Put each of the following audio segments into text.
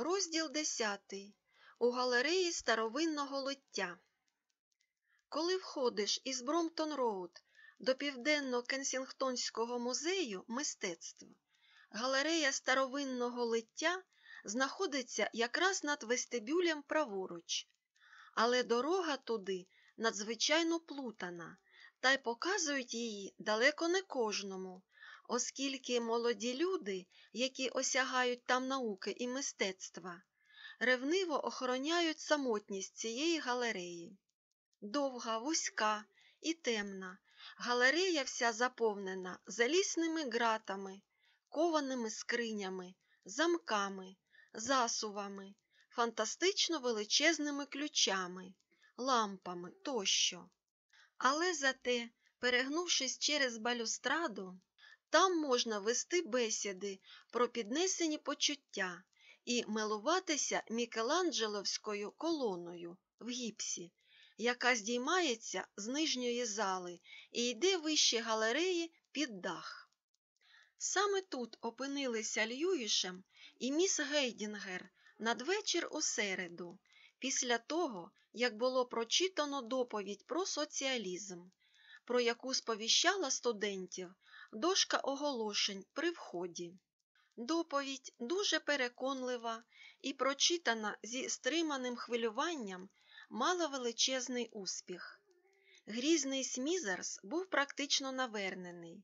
Розділ 10. У галереї старовинного лиття. Коли входиш із Бромптон Роуд до Південно-Кенсінгтонського музею мистецтв, галерея старовинного лиття знаходиться якраз над вестибюлем праворуч, але дорога туди надзвичайно плутана, та й показують її далеко не кожному, оскільки молоді люди, які осягають там науки і мистецтва, ревниво охороняють самотність цієї галереї. Довга, вузька і темна, галерея вся заповнена залісними ґратами, кованими скринями, замками, засувами, фантастично величезними ключами, лампами тощо. Але зате, перегнувшись через балюстраду, там можна вести бесіди про піднесені почуття і милуватися Мікеланджеловською колоною в гіпсі, яка здіймається з нижньої зали і йде вище галереї під дах. Саме тут опинилися Льюішем і міс Гейдінгер надвечір у середу, після того, як було прочитано доповідь про соціалізм, про яку сповіщала студентів дошка оголошень при вході. Доповідь дуже переконлива і прочитана зі стриманим хвилюванням мала величезний успіх. Грізний Смізерс був практично навернений,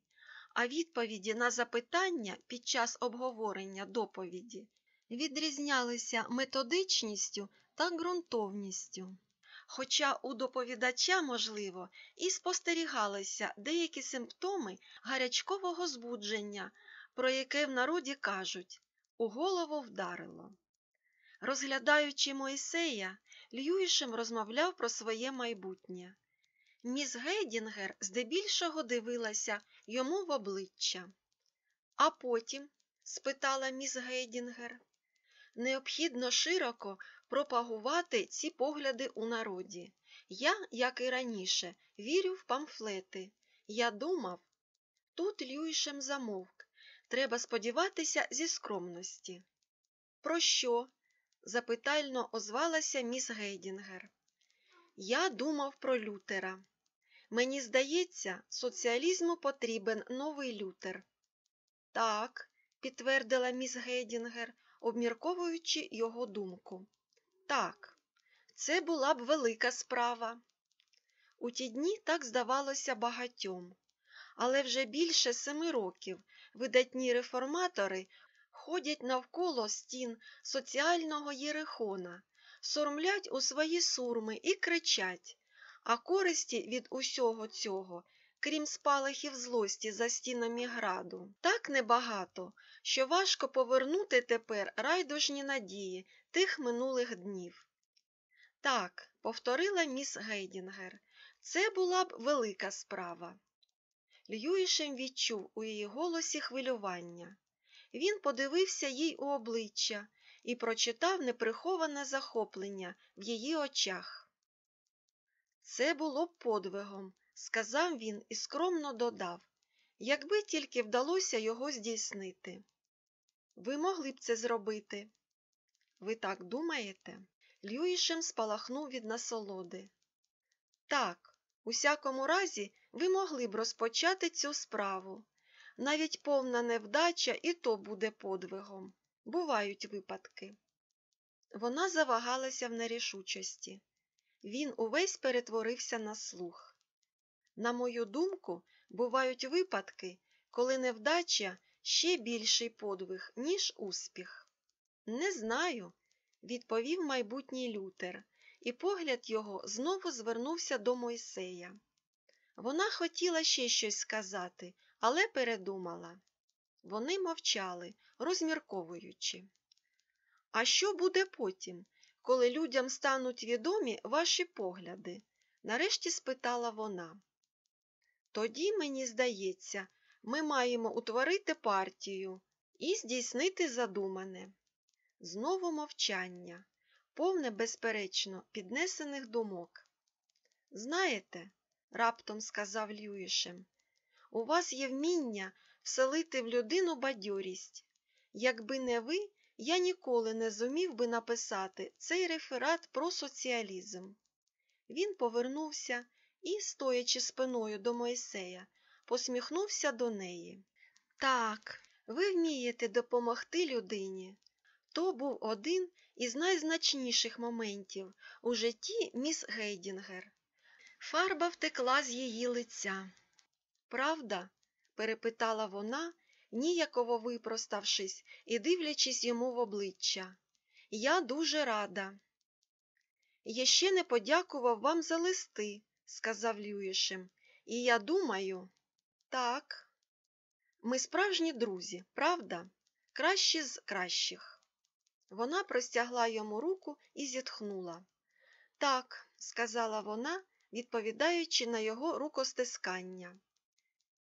а відповіді на запитання під час обговорення доповіді відрізнялися методичністю та ґрунтовністю. Хоча у доповідача, можливо, і спостерігалися деякі симптоми гарячкового збудження, про яке в народі кажуть у голову вдарило. Розглядаючи Моїсея, Льюішем розмовляв про своє майбутнє. Міс Гейдінгер здебільшого дивилася йому в обличчя. А потім, спитала міс Гейдінгер, необхідно широко пропагувати ці погляди у народі. Я, як і раніше, вірю в памфлети. Я думав, тут Льюішем замовк. Треба сподіватися зі скромності. Про що? запитально озвалася міс Гейдінгер. Я думав про Лютера. Мені здається, соціалізму потрібен новий Лютер. Так, підтвердила міс Гейдінгер, обмірковуючи його думку. Так, це була б велика справа. У ті дні так здавалося багатьом, але вже більше семи років видатні реформатори ходять навколо стін соціального єрихона, соромлять у свої сурми і кричать, а користі від усього цього, крім спалахів злості за стінами граду, так небагато, що важко повернути тепер райдужні надії тих минулих днів. Так, повторила міс Гейдінгер, це була б велика справа. Льюішем відчув у її голосі хвилювання. Він подивився їй у обличчя і прочитав неприховане захоплення в її очах. Це було б подвигом, сказав він і скромно додав, якби тільки вдалося його здійснити. Ви могли б це зробити. Ви так думаєте? Льюішем спалахнув від насолоди. Так, у всякому разі, ви могли б розпочати цю справу. Навіть повна невдача і то буде подвигом. Бувають випадки. Вона завагалася в нерішучості. Він увесь перетворився на слух. На мою думку, бувають випадки, коли невдача ще більший подвиг, ніж успіх. Не знаю, відповів майбутній Лютер, і погляд його знову звернувся до Мойсея. Вона хотіла ще щось сказати, але передумала. Вони мовчали, розмірковуючи. А що буде потім, коли людям стануть відомі ваші погляди? нарешті спитала вона. Тоді, мені здається, ми маємо утворити партію і здійснити задумане. Знову мовчання, повне, безперечно, піднесених думок. Знаєте, раптом сказав Льюішем, у вас є вміння вселити в людину бадьорість. Якби не ви, я ніколи не зумів би написати цей реферат про соціалізм. Він повернувся і, стоячи спиною до Мойсея, посміхнувся до неї. Так, ви вмієте допомогти людині. То був один із найзначніших моментів у житті міс Гейдінгер. Фарба втекла з її лиця. Правда? перепитала вона, ніяково випроставшись і дивлячись йому в обличчя. Я дуже рада. Я ще не подякував вам за листи, сказав Люїшем, і я думаю, так, ми справжні друзі, правда? Кращі з кращих. Вона простягла йому руку і зітхнула. Так, сказала вона, відповідаючи на його рукостискання.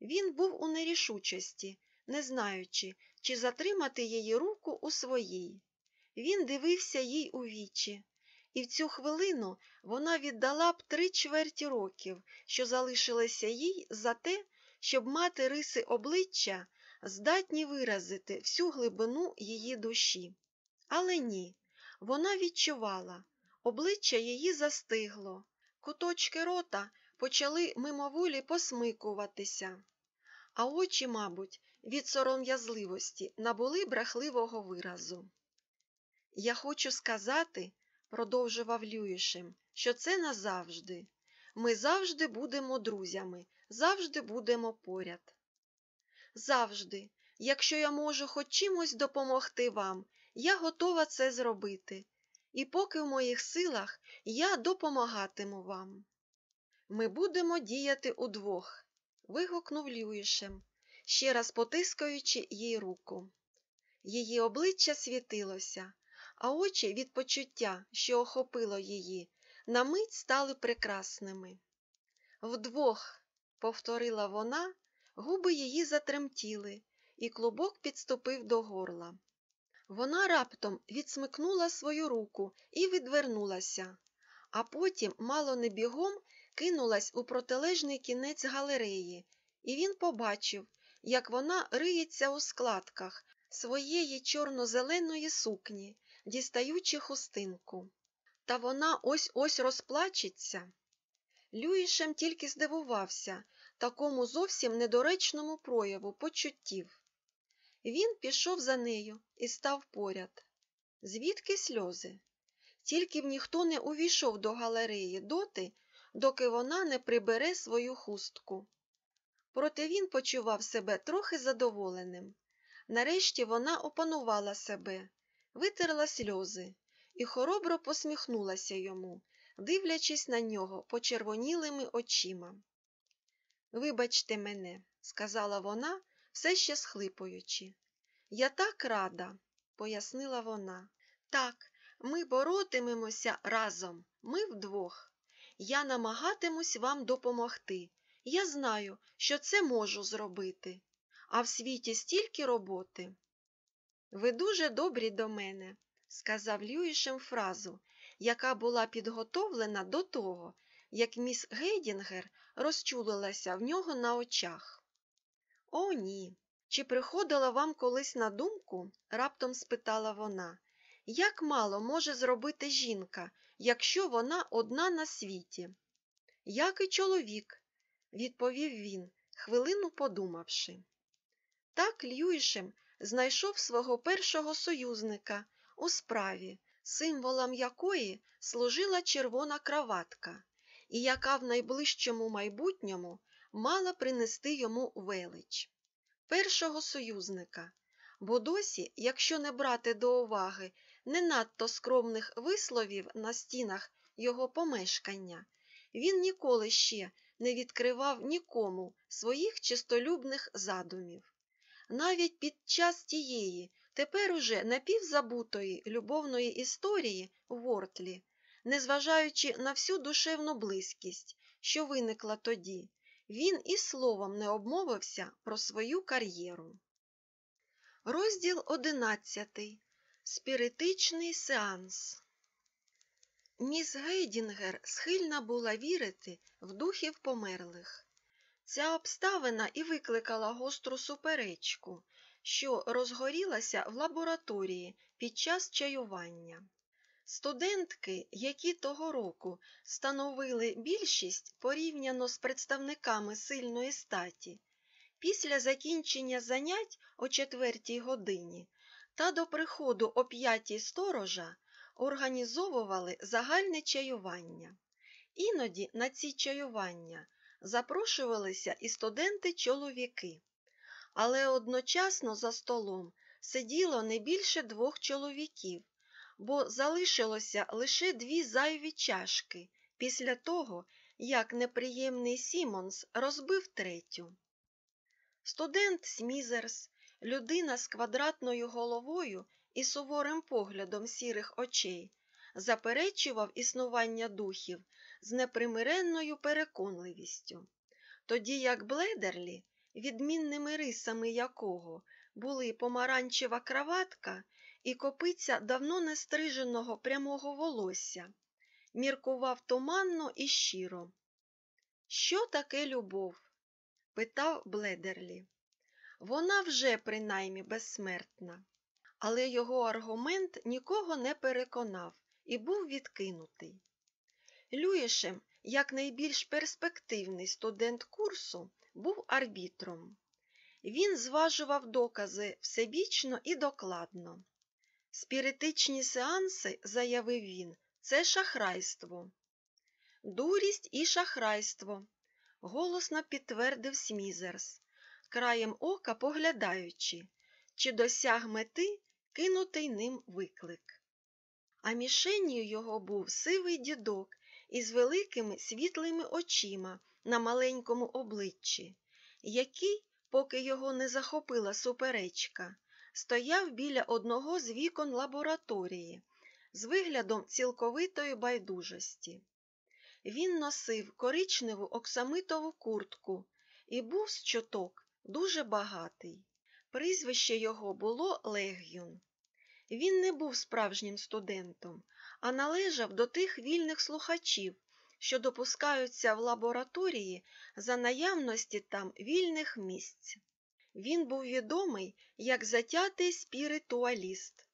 Він був у нерішучості, не знаючи, чи затримати її руку у своїй. Він дивився їй у вічі, і в цю хвилину вона віддала б три чверті років, що залишилися їй за те, щоб мати риси обличчя, здатні виразити всю глибину її душі. Але ні, вона відчувала, обличчя її застигло, куточки рота почали мимоволі посмикуватися, а очі, мабуть, від сором'язливості набули брехливого виразу. Я хочу сказати, продовжував Люїшем, що це назавжди. Ми завжди будемо друзями, завжди будемо поряд. Завжди, якщо я можу хоч чимось допомогти вам, я готова це зробити, і поки в моїх силах я допомагатиму вам. Ми будемо діяти удвох, вигукнув Люїшем, ще раз потискаючи їй руку. Її обличчя світилося, а очі від почуття, що охопило її, на мить стали прекрасними. Вдвох, повторила вона, губи її затремтіли, і клубок підступив до горла. Вона раптом відсмикнула свою руку і відвернулася, а потім, мало не бігом, кинулась у протилежний кінець галереї, і він побачив, як вона риється у складках своєї чорно-зеленої сукні, дістаючи хустинку. Та вона ось ось розплачеться. Люїшем тільки здивувався такому зовсім недоречному прояву почуттів. Він пішов за нею і став поряд. Звідки сльози? Тільки б ніхто не увійшов до галереї доти, доки вона не прибере свою хустку. Проте він почував себе трохи задоволеним. Нарешті вона опанувала себе, витерла сльози і хоробро посміхнулася йому, дивлячись на нього почервонілими очима. Вибачте мене, сказала вона, все ще схлипуючи. Я так рада, пояснила вона. Так, ми боротимемося разом, ми вдвох. Я намагатимусь вам допомогти. Я знаю, що це можу зробити. А в світі стільки роботи. Ви дуже добрі до мене, сказав Люїшем фразу, яка була підготовлена до того, як міс Гейдінгер розчулилася в нього на очах. О, ні. Чи приходила вам колись на думку? раптом спитала вона. Як мало може зробити жінка, якщо вона одна на світі? Як і чоловік, відповів він, хвилину подумавши. Так Льюішем знайшов свого першого союзника у справі, символом якої служила червона краватка, і яка в найближчому майбутньому мала принести йому велич. Першого союзника, бо досі, якщо не брати до уваги не надто скромних висловів на стінах його помешкання, він ніколи ще не відкривав нікому своїх чистолюбних задумів. Навіть під час тієї, тепер уже напівзабутої любовної історії в Wortlі, незважаючи на всю душевну близькість, що виникла тоді, він і словом не обмовився про свою кар'єру. Розділ одинадцятий. Спіритичний сеанс. Міс Гейдінгер схильна була вірити в духів померлих. Ця обставина і викликала гостру суперечку що розгорілася в лабораторії під час чаювання. Студентки, які того року становили більшість порівняно з представниками сильної статі, після закінчення занять о четвертій годині та до приходу о п'ятій сторожа організовували загальне чаювання. Іноді на ці чаювання запрошувалися і студенти-чоловіки, але одночасно за столом сиділо не більше двох чоловіків, бо залишилося лише дві зайві чашки після того, як неприємний Сімонс розбив третю. Студент Смізерс, людина з квадратною головою і суворим поглядом сірих очей, заперечував існування духів з непримиренною переконливістю, тоді як Бледерлі, відмінними рисами якого були помаранчева краватка і копиця давно нестриженого прямого волосся, міркував туманно і щиро. Що таке любов? питав Бледерлі. Вона вже принаймні безсмертна. Але його аргумент нікого не переконав і був відкинутий. Люїшем, як найбільш перспективний студент курсу, був арбітром. Він зважував докази всебічно і докладно. Спіритичні сеанси, заявив він, це шахрайство. Дурість і шахрайство, голосно підтвердив Смізерс, краєм ока поглядаючи, чи досяг мети кинутий ним виклик. А мішенью його був сивий дідок із великими світлими очима на маленькому обличчі, який, поки його не захопила суперечка, стояв біля одного з вікон лабораторії з виглядом цілковитої байдужості. Він носив коричневу оксамитову куртку і був з чоток дуже багатий. Прізвище його було Легюн. Він не був справжнім студентом, а належав до тих вільних слухачів, що допускаються в лабораторії за наявності там вільних місць. Він був відомий як затятий спіритуаліст.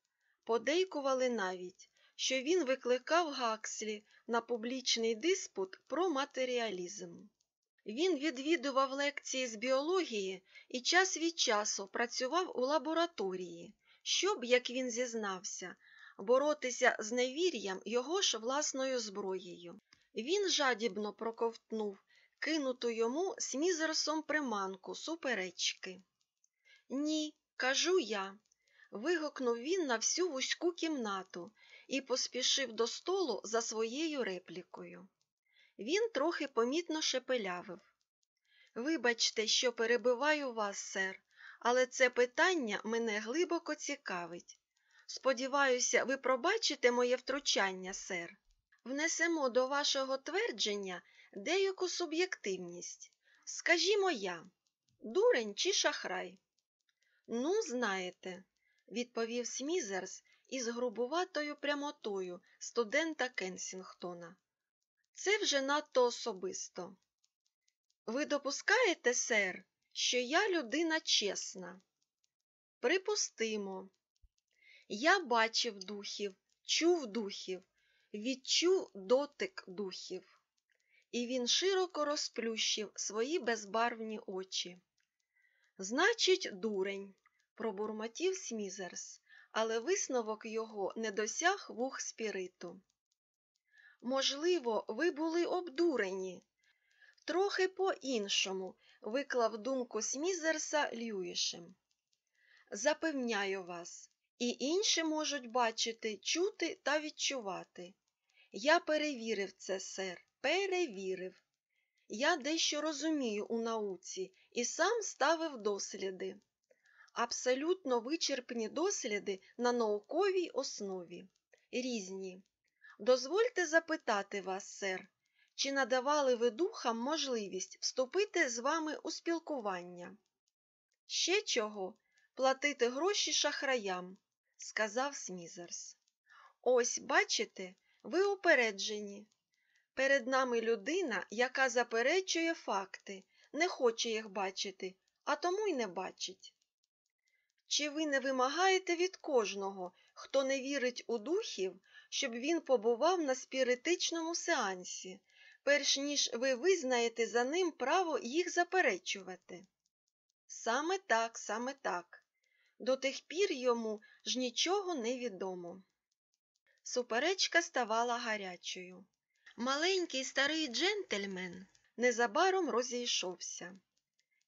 Подейкували навіть, що він викликав Гакслі на публічний диспут про матеріалізм. Він відвідував лекції з біології і час від часу працював у лабораторії, щоб, як він зізнався, боротися з невір'ям його ж власною зброєю. Він жадібно проковтнув кинуту йому смізерсом приманку суперечки. Ні, кажу я. вигукнув він на всю вузьку кімнату і поспішив до столу за своєю реплікою. Він трохи помітно шепелявив. Вибачте, що перебиваю вас, сер, але це питання мене глибоко цікавить. Сподіваюся, ви пробачите моє втручання, сер. Внесемо до вашого твердження деяку суб'єктивність. Скажімо я, дурень чи шахрай? Ну, знаєте, відповів Смізерс із грубуватою прямотою студента Кенсінгтона. Це вже надто особисто. Ви допускаєте, сер, що я людина чесна? Припустимо. Я бачив духів, чув духів, відчув дотик духів. І він широко розплющив свої безбарвні очі. Значить, дурень, пробурмотів Смізерс, але висновок його не досяг вух спіриту. Можливо, ви були обдурені. Трохи по-іншому виклав думку Смізерса Льюішем. Запевняю вас, і інші можуть бачити, чути та відчувати. Я перевірив це, сер, перевірив. Я дещо розумію у науці і сам ставив досліди. Абсолютно вичерпні досліди на науковій основі. Різні. Дозвольте запитати вас, сер, чи надавали ви духам можливість вступити з вами у спілкування? Ще чого? Платити гроші шахраям, сказав Смізерс. Ось, бачите, ви упереджені. Перед нами людина, яка заперечує факти, не хоче їх бачити, а тому й не бачить. Чи ви не вимагаєте від кожного, хто не вірить у духів, щоб він побував на спіритичному сеансі, перш ніж ви визнаєте за ним право їх заперечувати? Саме так, саме так. До тих пір йому ж нічого не відомо. Суперечка ставала гарячою. Маленький старий джентльмен незабаром розійшовся.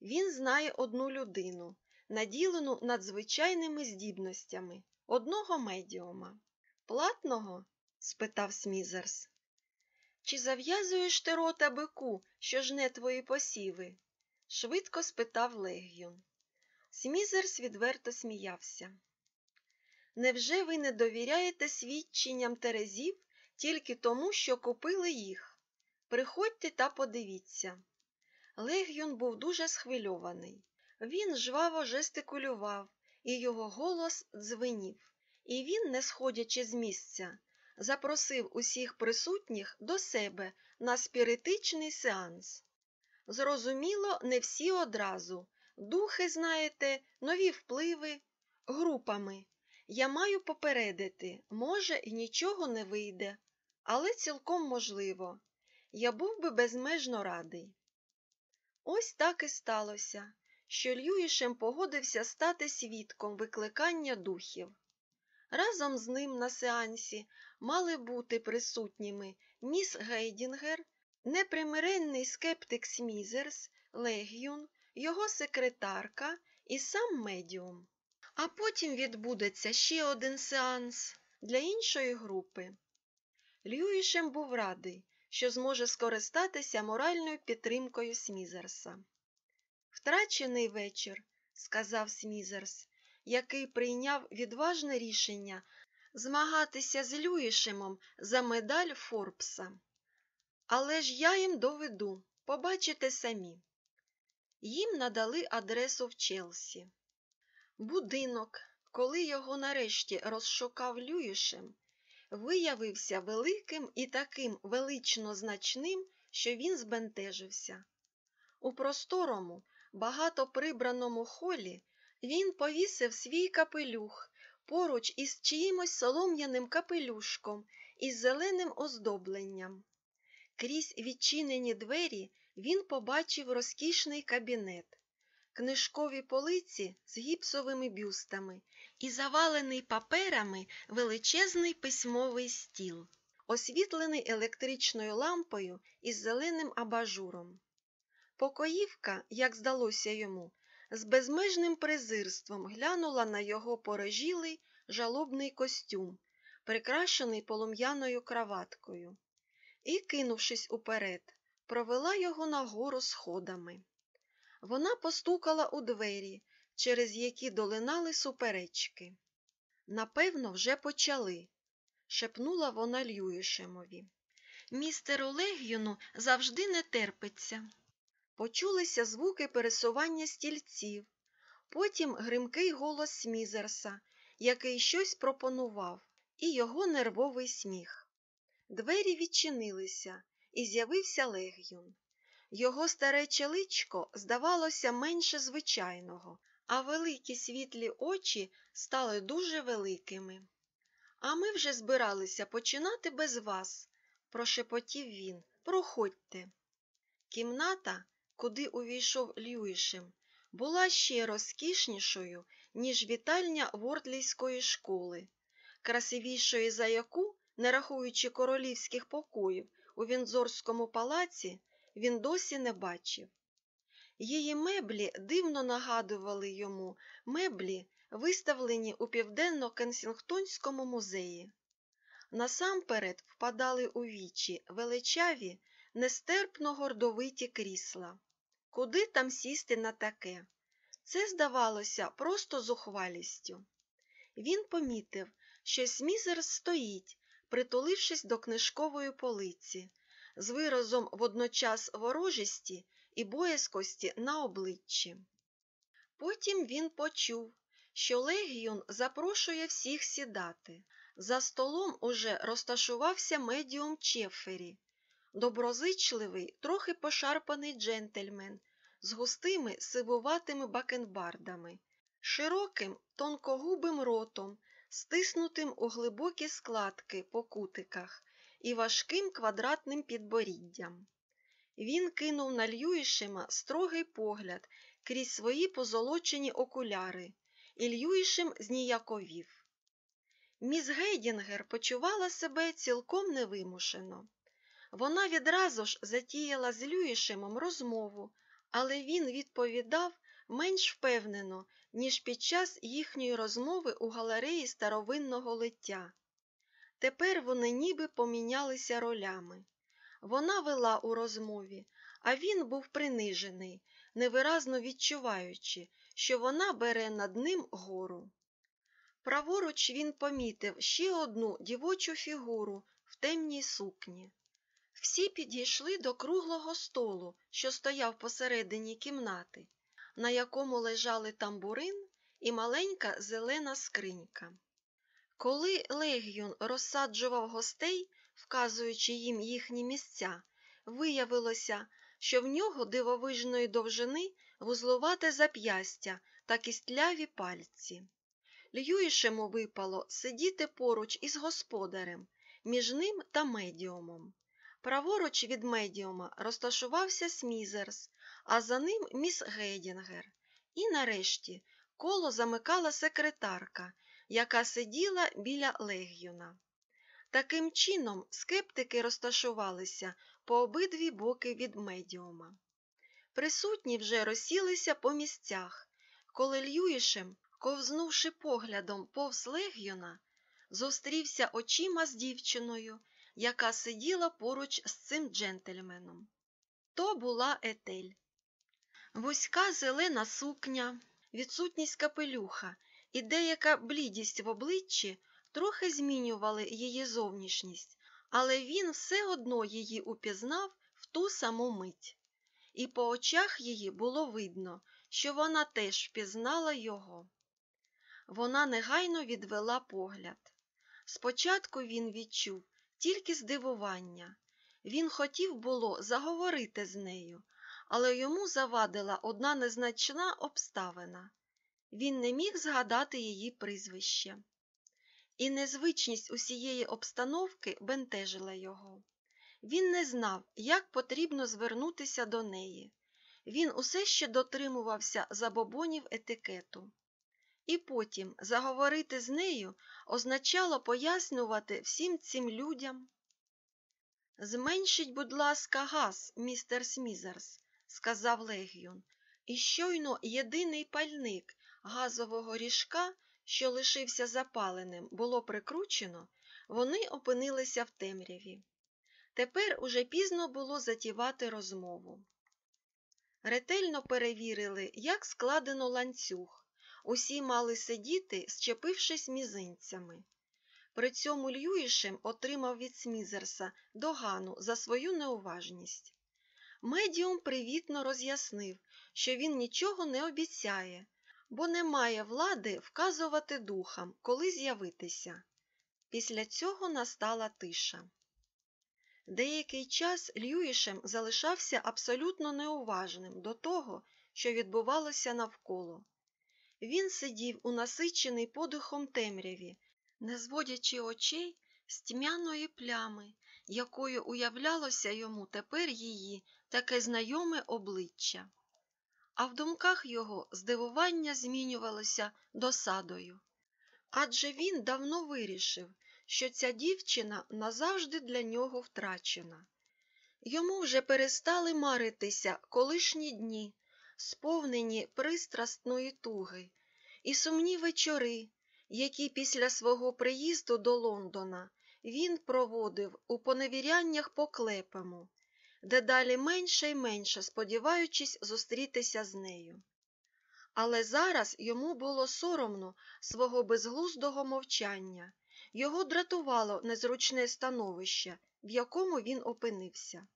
Він знає одну людину, наділену надзвичайними здібностями, одного медіума. Платного? спитав Смізерс. Чи зав'язуєш ти рота бику, що жне твої посіви? швидко спитав Легіон. Смізерс відверто сміявся. Невже ви не довіряєте свідченням терезів тільки тому, що купили їх? Приходьте та подивіться. Легіон був дуже схвильований. Він жваво жестикулював, і його голос дзвенів, і він, не сходячи з місця, запросив усіх присутніх до себе на спіритичний сеанс. Зрозуміло, не всі одразу. Духи, знаєте, нові впливи, групами. Я маю попередити, може, і нічого не вийде, але цілком можливо. Я був би безмежно радий. Ось так і сталося, що Льюішем погодився стати свідком викликання духів. Разом з ним на сеансі мали бути присутніми міс Гейдінгер, непримиренний скептик Смізерс, Легіон, його секретарка і сам медіум. А потім відбудеться ще один сеанс для іншої групи. Льюішем був радий, що зможе скористатися моральною підтримкою Смізерса. Втрачений вечір, сказав Смізерс, який прийняв відважне рішення змагатися з Люїшемом за медаль Форбса. Але ж я їм доведу, побачите самі. Їм надали адресу в Челсі. Будинок, коли його нарешті розшукав Люїшем, виявився великим і таким велично значним, що він збентежився. У просторому, багато прибраному холі він повісив свій капелюх поруч із чиїмось солом'яним капелюшком із зеленим оздобленням. Крізь відчинені двері він побачив розкішний кабінет, книжкові полиці з гіпсовими бюстами і завалений паперами величезний письмовий стіл, освітлений електричною лампою із зеленим абажуром. Покоївка, як здалося йому, з безмежним презирством глянула на його порежілий жалобний костюм, прикрашений полум'яною краваткою, і, кинувшись уперед, провела його нагору сходами. Вона постукала у двері, через які долинали суперечки. Напевно, вже почали, шепнула вона Льюішемові. Містеру Легіону завжди не терпиться. Почулися звуки пересування стільців, потім гримкий голос Смізерса, який щось пропонував, і його нервовий сміх. Двері відчинилися, і з'явився Легіон. Його старе челичко здавалося менше звичайного, а великі світлі очі стали дуже великими. А ми вже збиралися починати без вас, прошепотів він. Проходьте. Кімната, куди увійшов Льюішем, була ще розкішнішою, ніж вітальня Вордлійської школи, красивішої за яку, не рахуючи королівських покоїв, у Вінзорському палаці, він досі не бачив. Її меблі дивно нагадували йому меблі, виставлені у Південно-Кенсінгтонському музеї. Насамперед впадали у вічі величаві, нестерпно гордовиті крісла. Куди там сісти на таке? Це здавалося просто зухвалістю. Він помітив, що Смізер стоїть, притулившись до книжкової полиці, з виразом водночас ворожісті і боязкості на обличчі. Потім він почув, що легіон запрошує всіх сідати. За столом уже розташувався медіум Чеффері, доброзичливий, трохи пошарпаний джентльмен з густими сивуватими бакенбардами, широким тонкогубим ротом, стиснутим у глибокі складки по кутиках і важким квадратним підборіддям. Він кинув на Льюішема строгий погляд крізь свої позолочені окуляри, і Льюішем зніяковів. Міс Гейдінгер почувала себе цілком невимушено. Вона відразу ж затіяла з Люїшемом розмову, але він відповідав менш впевнено, ніж під час їхньої розмови у галереї старовинного лиття. Тепер вони ніби помінялися ролями. Вона вела у розмові, а він був принижений, невиразно відчуваючи, що вона бере над ним гору. Праворуч він помітив ще одну дівочу фігуру в темній сукні. Всі підійшли до круглого столу, що стояв посередині кімнати, на якому лежали тамбурин і маленька зелена скринька. Коли легіон розсаджував гостей, вказуючи їм їхні місця, виявилося, що в нього дивовижної довжини вузлувате зап'ястя та кістляві пальці. Льюішему випало сидіти поруч із господарем, між ним та медіумом. Праворуч від медіума розташувався Смізерс, а за ним міс Гейдінгер. І нарешті коло замикала секретарка, яка сиділа біля легіона. Таким чином, скептики розташувалися по обидві боки від медіума. Присутні вже розсілися по місцях, коли Льюішем, ковзнувши поглядом повз легіона, зустрівся очима з дівчиною, яка сиділа поруч з цим джентльменом. То була етель. Вузька зелена сукня, відсутність капелюха і деяка блідість в обличчі трохи змінювали її зовнішність, але він все одно її упізнав в ту саму мить. І по очах її було видно, що вона теж впізнала його. Вона негайно відвела погляд. Спочатку він відчув тільки здивування. Він хотів було заговорити з нею, але йому завадила одна незначна обставина. Він не міг згадати її прізвище. І незвичність усієї обстановки бентежила його. Він не знав, як потрібно звернутися до неї. Він усе ще дотримувався забобонів етикету. І потім заговорити з нею означало пояснювати всім цим людям. Зменшіть, будь ласка, газ, містер Смізерс, сказав Легіон, і щойно єдиний пальник газового ріжка, що лишився запаленим, було прикручено, вони опинилися в темряві. Тепер уже пізно було затівати розмову. Ретельно перевірили, як складено ланцюг. Усі мали сидіти, щепившись мізинцями. При цьому Льюішем отримав від Смізерса догану за свою неуважність. Медіум привітно роз'яснив, що він нічого не обіцяє, бо не має влади вказувати духам, коли з'явитися. Після цього настала тиша. Деякий час Льюішем залишався абсолютно неуважним до того, що відбувалося навколо. Він сидів у насичений подихом темряві, не зводячи очей з тьмяної плями, якою уявлялося йому тепер її таке знайоме обличчя. А в думках його здивування змінювалося досадою. Адже він давно вирішив, що ця дівчина назавжди для нього втрачена. Йому вже перестали маритися колишні дні, сповнені пристрастної туги, і сумні вечори, які після свого приїзду до Лондона він проводив у поневіряннях по клепому, дедалі менше й менше сподіваючись зустрітися з нею. Але зараз йому було соромно свого безглуздого мовчання, його дратувало незручне становище, в якому він опинився.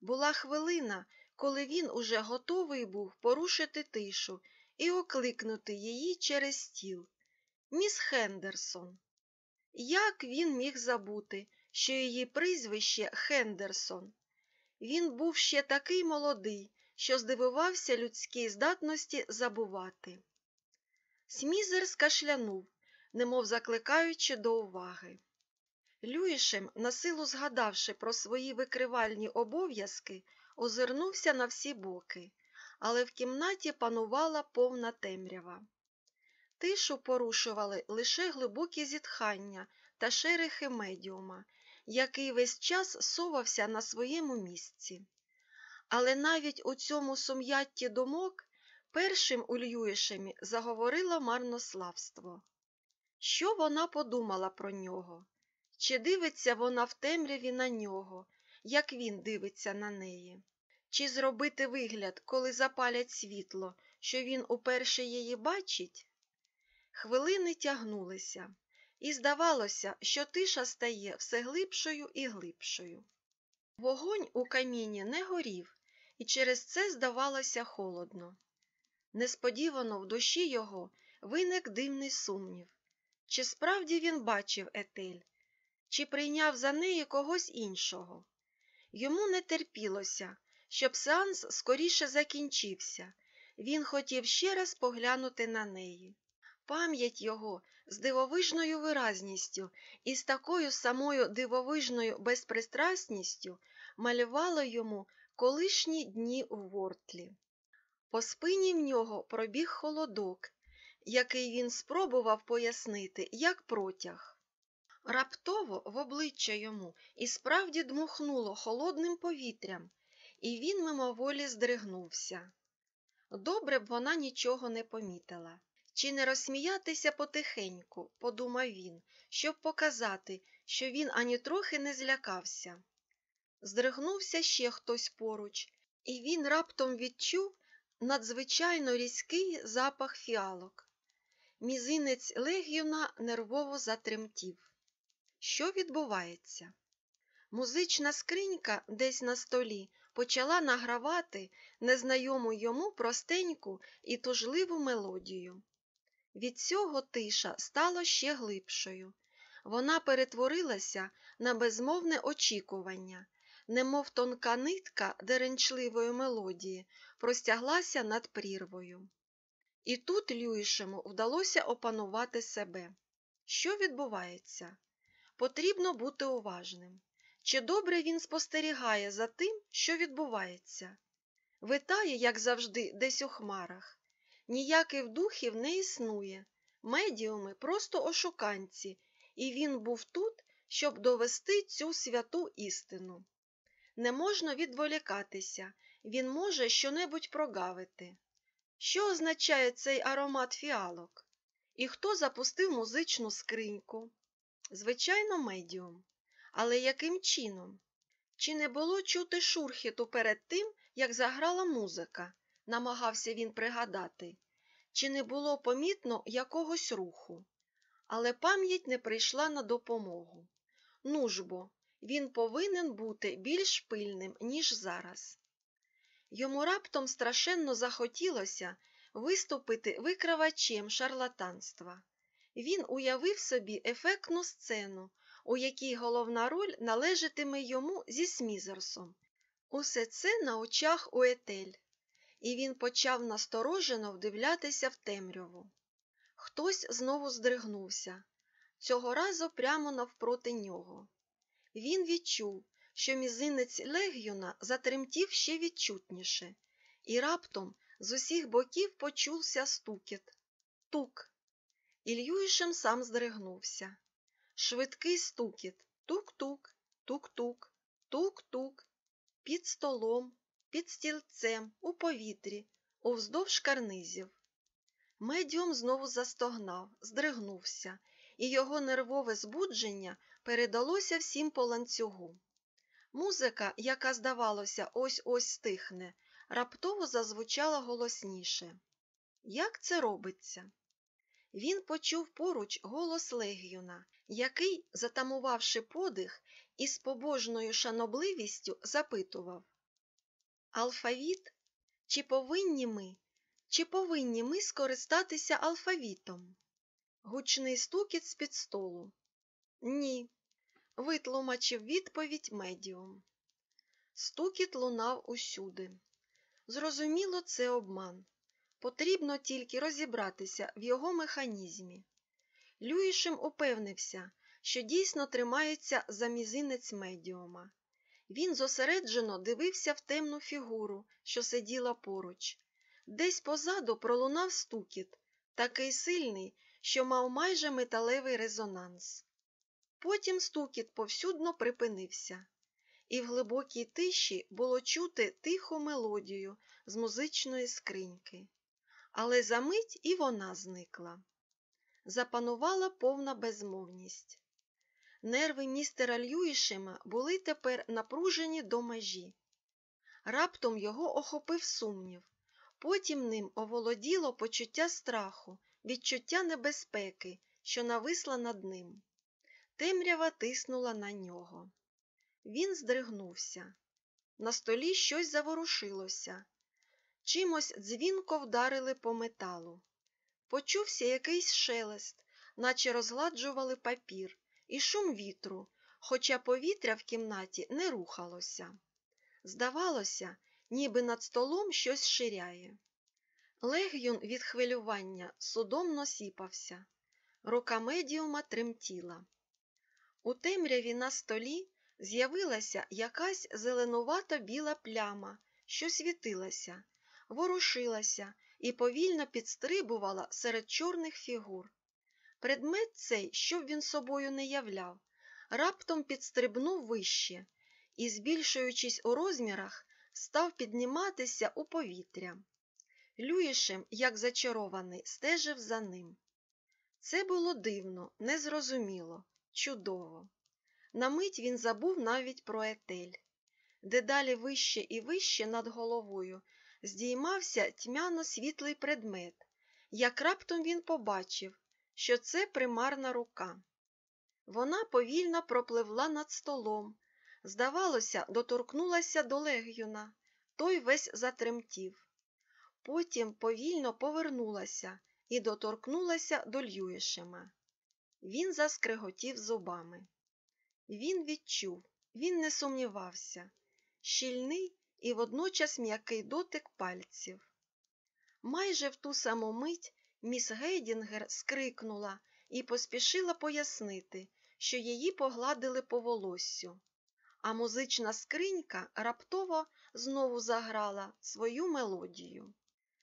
Була хвилина, коли він уже готовий був порушити тишу і окликнути її через стіл. Міс Хендерсон. Як він міг забути, що її прізвище Хендерсон? Він був ще такий молодий, що здивувався людській здатності забувати. Смізер скашлянув, немов закликаючи до уваги. Люїшем, на силу згадавши про свої викривальні обов'язки, озирнувся на всі боки, але в кімнаті панувала повна темрява. Тишу порушували лише глибокі зітхання та шерехи медіума, який весь час совався на своєму місці. Але навіть у цьому сум'ятті думок першим у Льюішемі заговорило марнославство. Що вона подумала про нього? Чи дивиться вона в темряві на нього, як він дивиться на неї? Чи зробити вигляд, коли запалять світло, що він уперше її бачить? Хвилини тягнулися, і здавалося, що тиша стає все глибшою і глибшою. Вогонь у каміні не горів, і через це здавалося холодно. Несподівано в душі його виник дивний сумнів. Чи справді він бачив етель, чи прийняв за неї когось іншого? Йому не терпілося, щоб сеанс скоріше закінчився. Він хотів ще раз поглянути на неї. Пам'ять його з дивовижною виразністю і з такою самою дивовижною безпристрасністю малювала йому колишні дні у Вортлі. По спині в нього пробіг холодок, який він спробував пояснити, як протяг. Раптово в обличчя йому і справді дмухнуло холодним повітрям, і він мимоволі здригнувся. Добре б вона нічого не помітила. Чи не розсміятися потихеньку, подумав він, щоб показати, що він ані трохи не злякався. Здригнувся ще хтось поруч, і він раптом відчув надзвичайно різкий запах фіалок. Мізинець легіона нервово затремтів. Що відбувається? Музична скринька десь на столі почала награвати незнайому йому простеньку і тужливу мелодію. Від цього тиша стала ще глибшою. Вона перетворилася на безмовне очікування, немов тонка нитка деренчливої мелодії простяглася над прірвою. І тут Люїшему вдалося опанувати себе. Що відбувається? Потрібно бути уважним. Чи добре він спостерігає за тим, що відбувається? Витає, як завжди, десь у хмарах. Ніяких духів не існує. Медіуми просто ошуканці, і він був тут, щоб довести цю святу істину. Не можна відволікатися, він може щонебудь прогавити. Що означає цей аромат фіалок? І хто запустив музичну скриньку? Звичайно, медіум. Але яким чином? Чи не було чути шурхіту перед тим, як заграла музика? намагався він пригадати. Чи не було помітно якогось руху? Але пам'ять не прийшла на допомогу. Ну ж бо, він повинен бути більш пильним, ніж зараз. Йому раптом страшенно захотілося виступити викривачем шарлатанства. Він уявив собі ефектну сцену, у якій головна роль належатиме йому зі Смізерсом. Усе це на очах у етель, і він почав насторожено вдивлятися в темряву. Хтось знову здригнувся, цього разу прямо навпроти нього. Він відчув, що мізинець легіона затремтів ще відчутніше, і раптом з усіх боків почувся стукіт. Тук. Ільюїшем сам здригнувся. Швидкий стукіт. Тук-тук, тук-тук, тук-тук. Під столом, під стільцем, у повітрі, уздовж карнизів. Медіум знову застогнав, здригнувся, і його нервове збудження передалося всім по ланцюгу. Музика, яка, здавалося, ось ось стихне, раптово зазвучала голосніше. Як це робиться? Він почув поруч голос легіона, який, затамувавши подих, із побожною шанобливістю запитував Алфавіт? Чи повинні ми? Чи повинні ми скористатися алфавітом? Гучний стукіт з-під столу. Ні, витлумачив відповідь медіум. Стукіт лунав усюди. Зрозуміло, це обман. Потрібно тільки розібратися в його механізмі. Люїшем упевнився, що дійсно тримається за мізинець медіума. Він зосереджено дивився в темну фігуру, що сиділа поруч. Десь позаду пролунав стукіт, такий сильний, що мав майже металевий резонанс. Потім стукіт повсюдно припинився, і в глибокій тиші було чути тиху мелодію з музичної скриньки. Але за мить і вона зникла. Запанувала повна безмовність. Нерви містера Льюішема були тепер напружені до межі. Раптом його охопив сумнів, потім ним оволоділо почуття страху, відчуття небезпеки, що нависла над ним. Темрява тиснула на нього. Він здригнувся. На столі щось заворушилося. Чимось дзвінко вдарили по металу. Почувся якийсь шелест, наче розгладжували папір, і шум вітру, хоча повітря в кімнаті не рухалося. Здавалося, ніби над столом щось ширяє. Легюн від хвилювання судомно сіпався. Рука медіума тремтіла. У темряві на столі з'явилася якась зеленувато біла пляма, що світилася, ворушилася і повільно підстрибувала серед чорних фігур. Предмет цей, що він собою не являв, раптом підстрибнув вище і, збільшуючись у розмірах, став підніматися у повітря. Люїшем, як зачарований, стежив за ним. Це було дивно, незрозуміло, чудово. На мить він забув навіть про етель. Дедалі вище і вище над головою здіймався тьмяно світлий предмет, як раптом він побачив, що це примарна рука. Вона повільно пропливла над столом, здавалося, доторкнулася до легюна, той весь затремтів. Потім повільно повернулася і доторкнулася до Льюішема. Він заскриготів зубами. Він відчув, він не сумнівався, щільний і водночас м'який дотик пальців. Майже в ту саму мить міс Гейдінгер скрикнула і поспішила пояснити, що її погладили по волоссю, а музична скринька раптово знову заграла свою мелодію.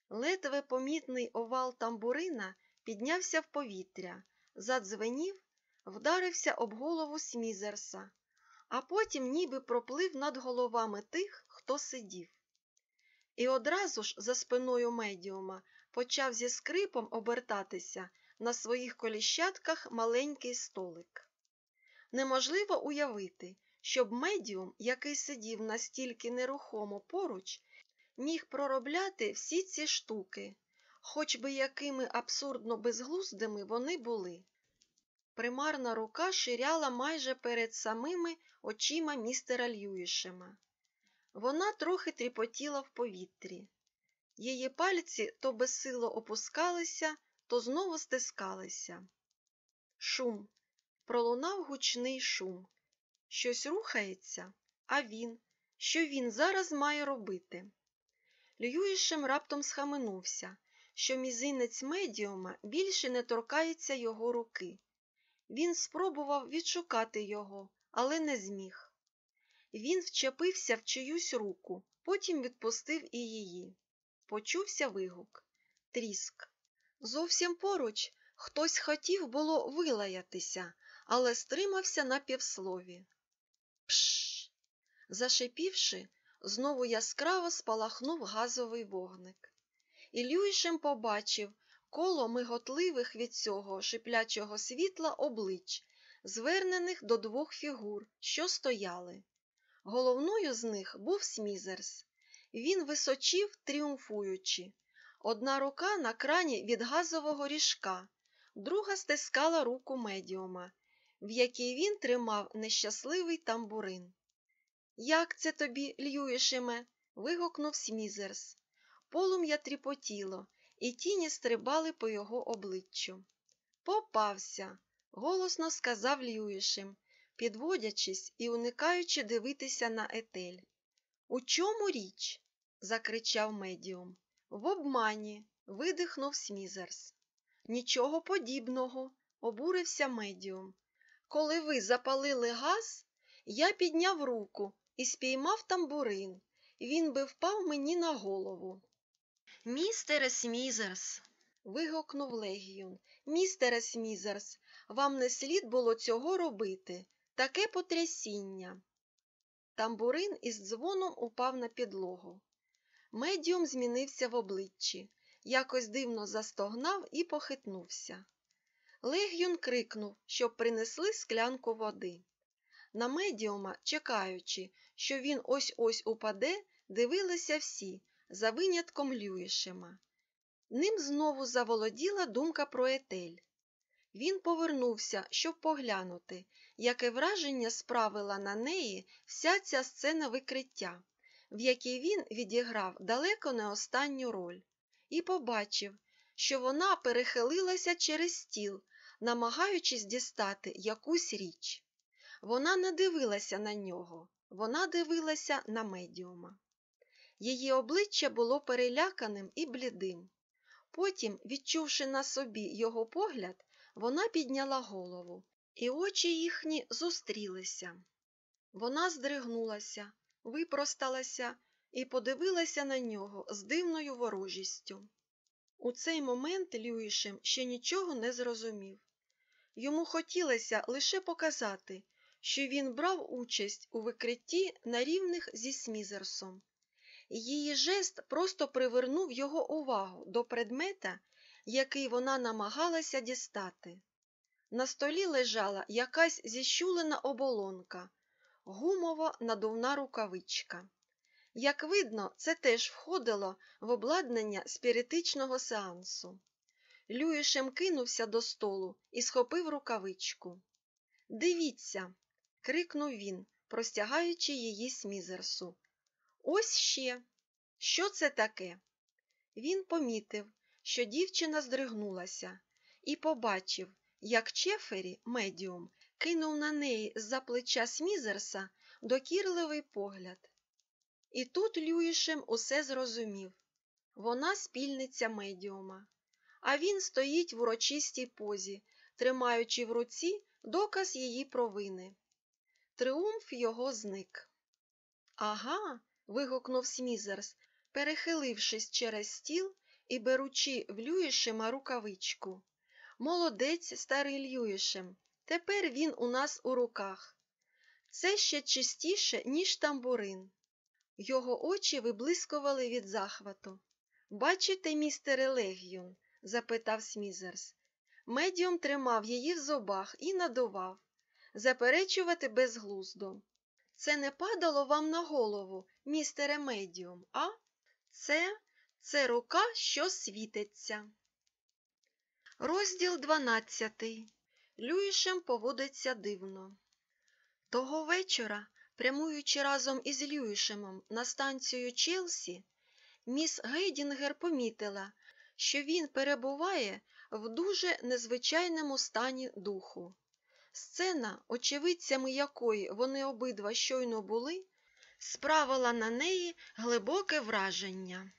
Ледве помітний овал тамбурина піднявся в повітря, задзвенів, вдарився об голову Смізерса, а потім ніби проплив над головами тих, хто сидів. І одразу ж за спиною медіума почав зі скрипом обертатися на своїх коліщатках маленький столик. Неможливо уявити, щоб медіум, який сидів настільки нерухомо поруч, міг проробляти всі ці штуки, хоч би якими абсурдно безглуздими вони були. Примарна рука ширяла майже перед самими очима містера Льюішема. Вона трохи тріпотіла в повітрі. Її пальці то безсило опускалися, то знову стискалися. Шум. Пролунав гучний шум. Щось рухається, а він, що він зараз має робити? Льюішем раптом схаменувся, що мізинець медіума більше не торкається його руки. Він спробував відшукати його, але не зміг. Він вчепився в чиюсь руку, потім відпустив і її. Почувся вигук, тріск. Зовсім поруч хтось хотів було вилаятися, але стримався на півслові. Пш. Зашипівши, знову яскраво спалахнув газовий вогник. І Люїшем побачив коло миготливих від цього шиплячого світла облич, звернених до двох фігур, що стояли. Головною з них був Смізерс. Він височів, тріумфуючи. Одна рука на крані від газового ріжка, друга стискала руку медіума, в якій він тримав нещасливий тамбурин. Як це тобі, Льюішеме? вигукнув Смізерс. Полум'я тріпотіло, і тіні стрибали по його обличчю. Попався, голосно сказав Льюішем, підводячись і уникаючи дивитися на етель. У чому річ? закричав медіум. В обмані, видихнув Смізерс. Нічого подібного, обурився медіум. Коли ви запалили газ, я підняв руку і спіймав тамбурин. Він би впав мені на голову. Містере Смізерс. вигукнув Легіон. Містере Смізерс, вам не слід було цього робити. Таке потрясіння. Тамбурин із дзвоном упав на підлогу. Медіум змінився в обличчі, якось дивно застогнав і похитнувся. Легіон крикнув, щоб принесли склянку води. На медіума, чекаючи, що він ось ось упаде, дивилися всі, за винятком Люїшема. Ним знову заволоділа думка про етель. Він повернувся, щоб поглянути, яке враження справила на неї вся ця сцена викриття, в якій він відіграв далеко не останню роль, і побачив, що вона перехилилася через стіл, намагаючись дістати якусь річ. Вона не дивилася на нього, вона дивилася на медіума. Її обличчя було переляканим і блідим. Потім, відчувши на собі його погляд, вона підняла голову, і очі їхні зустрілися. Вона здригнулася, випросталася і подивилася на нього з дивною ворожістю. У цей момент Люїшем ще нічого не зрозумів. Йому хотілося лише показати, що він брав участь у викритті на рівних зі Смізерсом. Її жест просто привернув його увагу до предмета, який вона намагалася дістати. На столі лежала якась зіщулена оболонка, гумова надувна рукавичка. Як видно, це теж входило в обладнання спіритичного сеансу. Люїшем кинувся до столу і схопив рукавичку. Дивіться, крикнув він, простягаючи її смізерсу. Ось ще. Що це таке? Він помітив, що дівчина здригнулася, і побачив, як Чефері, медіум, кинув на неї з-за плеча Смізерса докірливий погляд. І тут Люїшем усе зрозумів. Вона спільниця медіума, а він стоїть в урочистій позі, тримаючи в руці доказ її провини. Триумф його зник. Ага. вигукнув Смізерс, перехилившись через стіл і беручи в Люїшема рукавичку. Молодець, старий Люїшем, тепер він у нас у руках. Це ще чистіше, ніж тамбурин. Його очі виблискували від захвату. Бачите, містере Легіон? запитав Смізерс. Медіум тримав її в зубах і надував. Заперечувати безглуздо. Це не падало вам на голову, містере медіум, а? Це це рука, що світиться. Розділ дванадцятий. Льюішем поводиться дивно. Того вечора, прямуючи разом із Люїшемом на станцію Челсі, міс Гейдінгер помітила, що він перебуває в дуже незвичайному стані духу. Сцена, очевидцями якої вони обидва щойно були, справила на неї глибоке враження.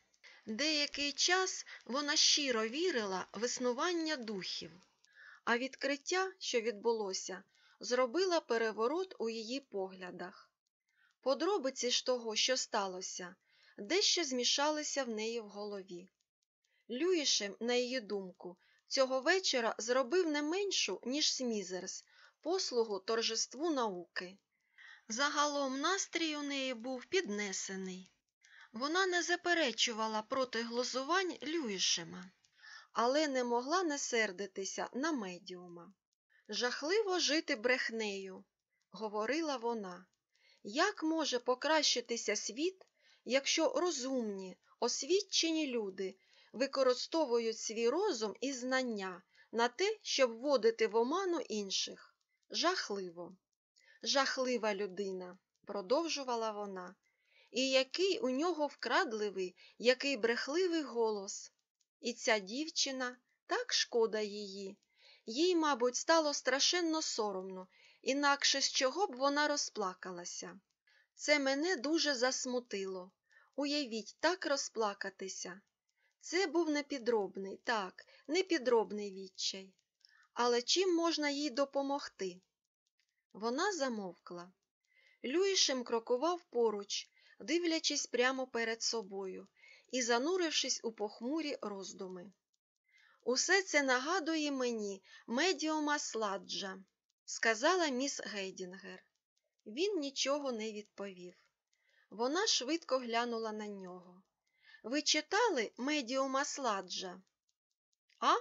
Деякий час вона щиро вірила в існування духів, а відкриття, що відбулося, зробила переворот у її поглядах. Подробиці ж того, що сталося, дещо змішалися в неї в голові. Люїшем, на її думку, цього вечора зробив не меншу, ніж Смізерс, послугу торжеству науки. Загалом настрій у неї був піднесений. Вона не заперечувала проти глузувань Люїшема, але не могла не сердитися на медіума. Жахливо жити брехнею, говорила вона. Як може покращитися світ, якщо розумні, освічені люди використовують свій розум і знання на те, щоб вводити в оману інших? Жахливо. Жахлива людина, продовжувала вона. І який у нього вкрадливий, який брехливий голос. І ця дівчина так шкода її. Їй, мабуть, стало страшенно соромно, інакше з чого б вона розплакалася. Це мене дуже засмутило. Уявіть, так розплакатися. Це був непідробний, так, непідробний відчай. Але чим можна їй допомогти? Вона замовкла. Люїшем крокував поруч, дивлячись прямо перед собою і занурившись у похмурі роздуми. Усе це нагадує мені медіума сладжа, сказала міс Гейдінгер. Він нічого не відповів. Вона швидко глянула на нього. Ви читали медіума сладжа? А?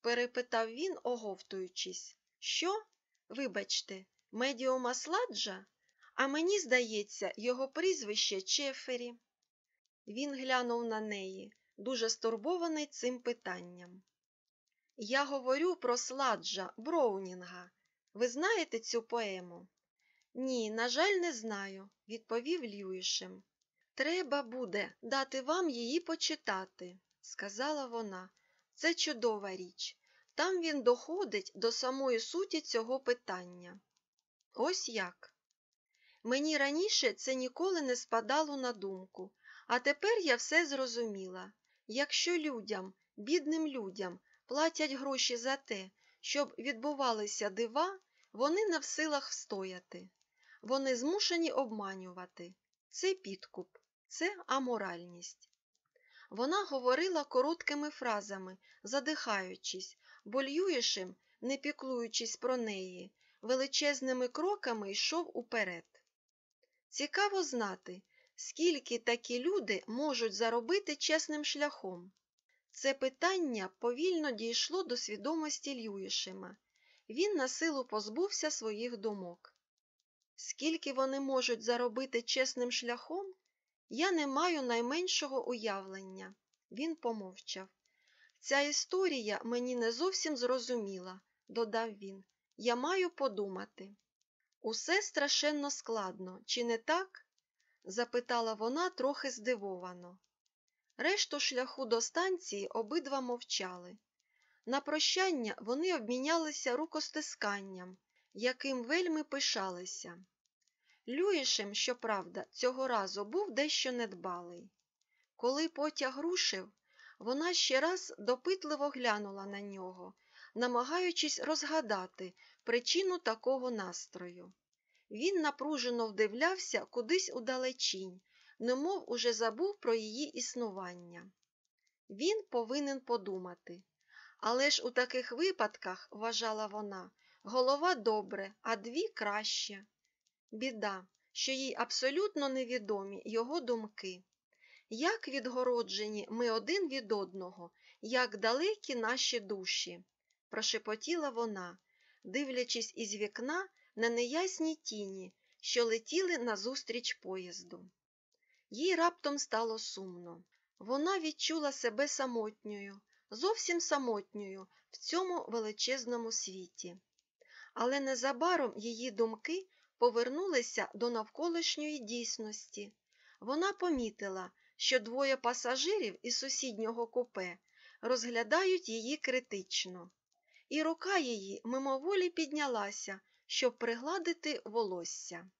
перепитав він, оговтуючись. Що? Вибачте, медіума сладжа? А мені здається, його прізвище Чефері. Він глянув на неї, дуже стурбований цим питанням. Я говорю про сладжа Броунінга. Ви знаєте цю поему? Ні, на жаль, не знаю, відповів Льюішем. Треба буде дати вам її почитати, сказала вона. Це чудова річ. Там він доходить до самої суті цього питання. Ось як. Мені раніше це ніколи не спадало на думку, а тепер я все зрозуміла. Якщо людям, бідним людям, платять гроші за те, щоб відбувалися дива, вони не в силах встояти. Вони змушені обманювати. Це підкуп, це аморальність. Вона говорила короткими фразами, задихаючись, бо Льюішем, не піклуючись про неї, величезними кроками йшов уперед. Цікаво знати, скільки такі люди можуть заробити чесним шляхом. Це питання повільно дійшло до свідомості Льюішема. Він на силу позбувся своїх думок. Скільки вони можуть заробити чесним шляхом, я не маю найменшого уявлення. Він помовчав. Ця історія мені не зовсім зрозуміла, додав він. Я маю подумати. Усе страшенно складно, чи не так? запитала вона трохи здивовано. Решту шляху до станції обидва мовчали. На прощання вони обмінялися рукостисканням, яким вельми пишалися. Люїшем, щоправда, цього разу був дещо недбалий. Коли потяг рушив, вона ще раз допитливо глянула на нього, намагаючись розгадати причину такого настрою. Він напружено вдивлявся кудись удалечінь, немов уже забув про її існування. Він повинен подумати. Але ж у таких випадках, вважала вона, голова добре, а дві краще. Біда, що їй абсолютно невідомі його думки. Як відгороджені ми один від одного, як далекі наші душі, прошепотіла вона, дивлячись із вікна на неясні тіні, що летіли назустріч поїзду. Їй раптом стало сумно. Вона відчула себе самотньою, зовсім самотньою в цьому величезному світі. Але незабаром її думки повернулися до навколишньої дійсності. Вона помітила, що двоє пасажирів із сусіднього купе розглядають її критично, і рука її мимоволі піднялася, щоб пригладити волосся.